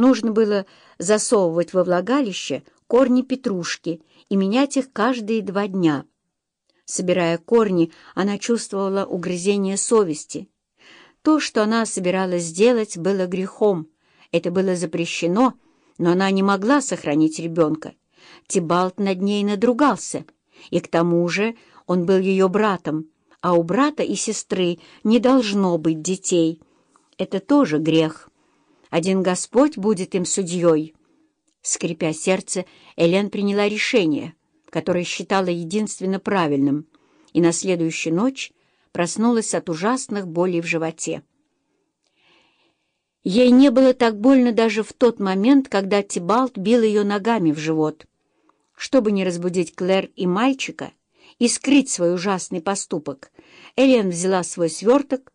Нужно было засовывать во влагалище корни петрушки и менять их каждые два дня. Собирая корни, она чувствовала угрызение совести. То, что она собиралась сделать, было грехом. Это было запрещено, но она не могла сохранить ребенка. Тибалт над ней надругался, и к тому же он был ее братом, а у брата и сестры не должно быть детей. Это тоже грех. Один Господь будет им судьей. Скрипя сердце, Элен приняла решение, которое считала единственно правильным, и на следующую ночь проснулась от ужасных болей в животе. Ей не было так больно даже в тот момент, когда Тибалт бил ее ногами в живот. Чтобы не разбудить Клэр и мальчика и скрыть свой ужасный поступок, Элен взяла свой сверток,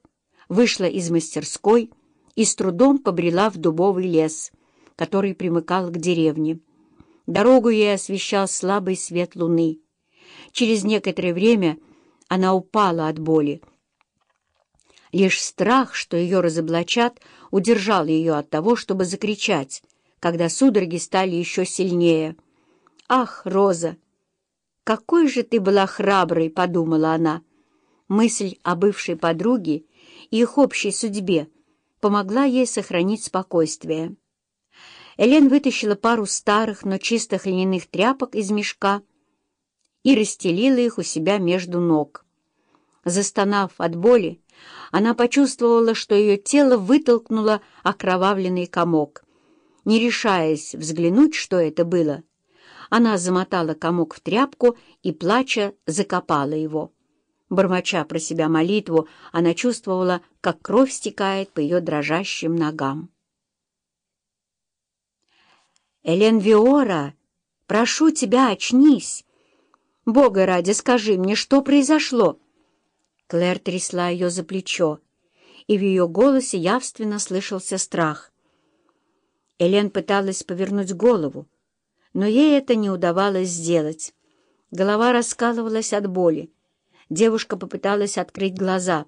вышла из мастерской и с трудом побрела в дубовый лес, который примыкал к деревне. Дорогу ей освещал слабый свет луны. Через некоторое время она упала от боли. Лишь страх, что ее разоблачат, удержал ее от того, чтобы закричать, когда судороги стали еще сильнее — «Ах, Роза, какой же ты была храброй!» — подумала она. Мысль о бывшей подруге и их общей судьбе помогла ей сохранить спокойствие. Элен вытащила пару старых, но чистых льняных тряпок из мешка и расстелила их у себя между ног. Застонав от боли, она почувствовала, что ее тело вытолкнуло окровавленный комок. Не решаясь взглянуть, что это было, — она замотала комок в тряпку и, плача, закопала его. Бормоча про себя молитву, она чувствовала, как кровь стекает по ее дрожащим ногам. «Элен Виора, прошу тебя, очнись! Бога ради, скажи мне, что произошло?» Клэр трясла ее за плечо, и в ее голосе явственно слышался страх. Элен пыталась повернуть голову, но ей это не удавалось сделать. Голова раскалывалась от боли. Девушка попыталась открыть глаза.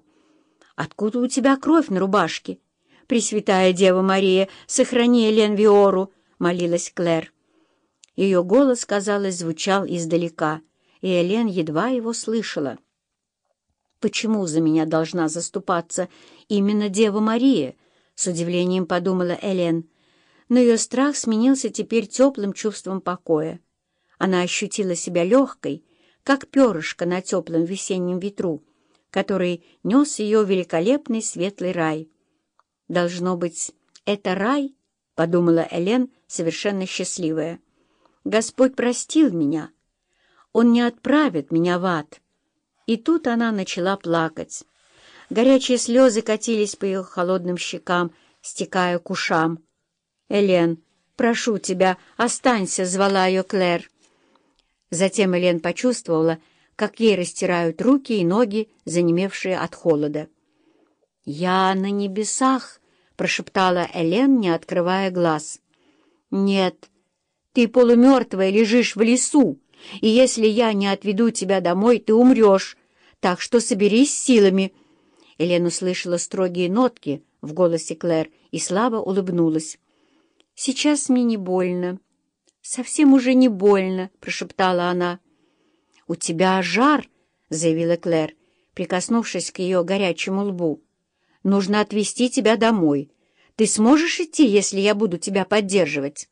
«Откуда у тебя кровь на рубашке?» «Пресвятая Дева Мария, сохрани Элен Виору!» — молилась Клэр. Ее голос, казалось, звучал издалека, и Элен едва его слышала. «Почему за меня должна заступаться именно Дева Мария?» — с удивлением подумала Элен но ее страх сменился теперь теплым чувством покоя. Она ощутила себя легкой, как перышко на теплом весеннем ветру, который нес ее великолепный светлый рай. «Должно быть, это рай?» — подумала Элен, совершенно счастливая. «Господь простил меня. Он не отправит меня в ад». И тут она начала плакать. Горячие слезы катились по ее холодным щекам, стекая к ушам. «Элен, прошу тебя, останься!» — звала ее Клэр. Затем Элен почувствовала, как ей растирают руки и ноги, занемевшие от холода. «Я на небесах!» — прошептала Элен, не открывая глаз. «Нет, ты полумертвая лежишь в лесу, и если я не отведу тебя домой, ты умрешь, так что соберись силами». Элен услышала строгие нотки в голосе Клэр и слабо улыбнулась. «Сейчас мне не больно». «Совсем уже не больно», — прошептала она. «У тебя жар», — заявила Клэр, прикоснувшись к ее горячему лбу. «Нужно отвезти тебя домой. Ты сможешь идти, если я буду тебя поддерживать?»